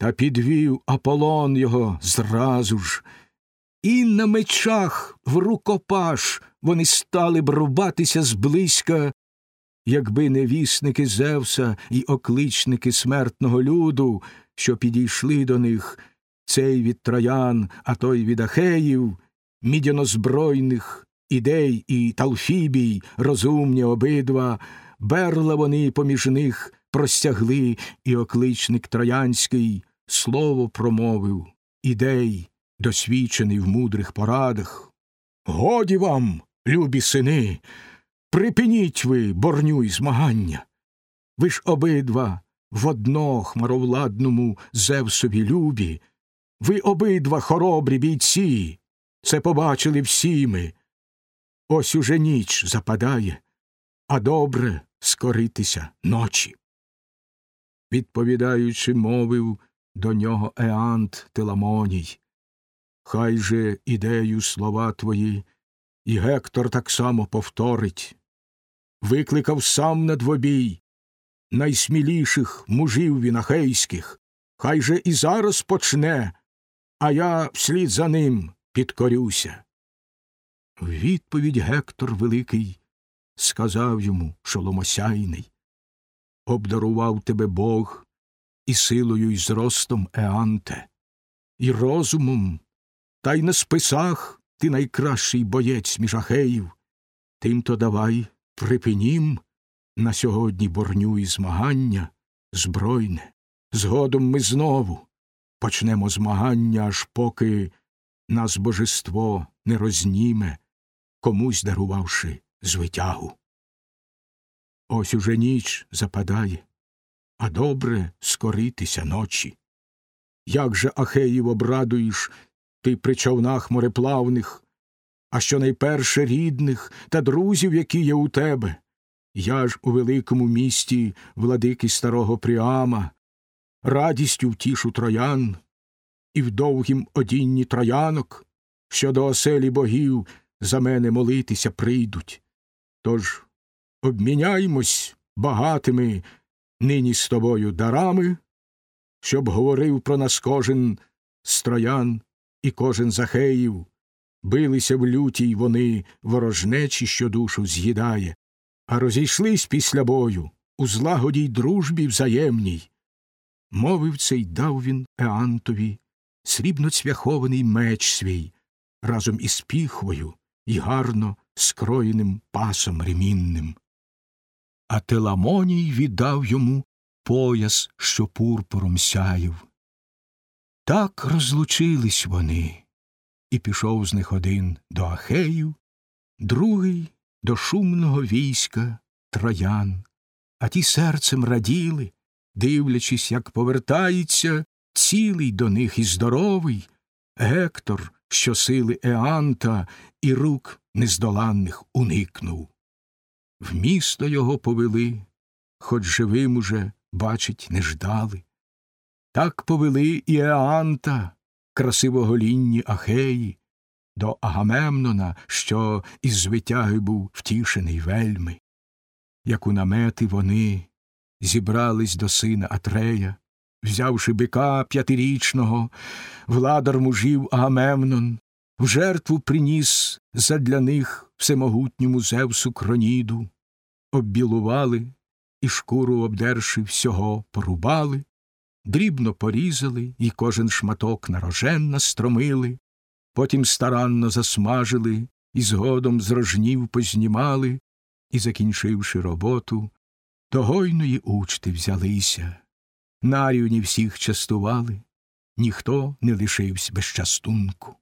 Та підвів Аполлон його зразу ж, і на мечах в рукопаш вони стали б рубатися зблизька, якби не вісники Зевса і окличники смертного люду, що підійшли до них, цей від троян, а той від ахеїв, мідянозбройних ідей і талфібій, розумні обидва, берла вони поміж них простягли, і окличник троянський слово промовив ідей, досвідчений в мудрих порадах. Годі вам, любі сини, припиніть ви борню й змагання. Ви ж обидва в одно хмаровладному Зевсові любі, ви обидва хоробрі бійці, це побачили всі ми. Ось уже ніч западає, а добре скоритися ночі. Відповідаючи, мовив до нього Еант Теламоній. Хай же ідею слова твої, і Гектор так само повторить. Викликав сам на двобій найсміліших мужів вінахейських, хай же і зараз почне, а я вслід за ним підкорюся. Відповідь Гектор Великий сказав йому шоломосяйний Обдарував тебе Бог і силою, і зростом Еанте, і розумом, та й на списах ти найкращий боєць між ахеїв. Тим-то давай припинім на сьогодні борню і змагання збройне. Згодом ми знову почнемо змагання, аж поки нас божество не розніме, комусь дарувавши звитягу. Ось уже ніч западає, а добре скоритися ночі. Як же Ахеїв обрадуєш ти при човнах мореплавних, а що найперше рідних та друзів, які є у тебе. Я ж у великому місті владики старого Пріама, радістю втішу троян, і в довгім одінні троянок, що до оселі богів за мене молитися прийдуть. Тож обміняймось багатими нині з тобою дарами, щоб говорив про нас кожен з троян і кожен з ахеїв, билися в лютій вони ворожнечі, що душу з'їдає, а розійшлись після бою у злагоді й дружбі взаємній. Мовив цей дав він Еантові срібно цвяхований меч свій разом із піхвою і гарно скроєним пасом ремінним. А Теламоній віддав йому пояс, що пурпуром сяїв. Так розлучились вони, і пішов з них один до Ахеїв, другий до шумного війська троян, а ті серцем раділи, дивлячись, як повертається цілий до них і здоровий Гектор, що сили Еанта і рук нездоланних уникнув. В місто його повели, хоч живим уже, бачить, не ждали. Так повели і Еанта, красивоголінні Ахеї, до Агамемнона, що із звитяги був втішений вельми. Як у намети вони зібрались до сина Атрея, взявши бика п'ятирічного, владар мужів Агамемнон, в жертву приніс задля них всемогутньому Зевсу кроніду, оббілували і шкуру обдерши всього порубали, дрібно порізали і кожен шматок на рожен настромили, потім старанно засмажили і згодом з рожнів познімали, і, закінчивши роботу, до гойної учти взялися. Нарівні всіх частували, ніхто не лишився без частунку.